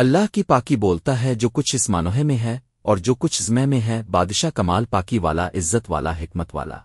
اللہ کی پاکی بولتا ہے جو کچھ اس مانوہے میں ہے اور جو کچھ زمے میں ہے، بادشاہ کمال پاکی والا، عزت والا، حکمت والا۔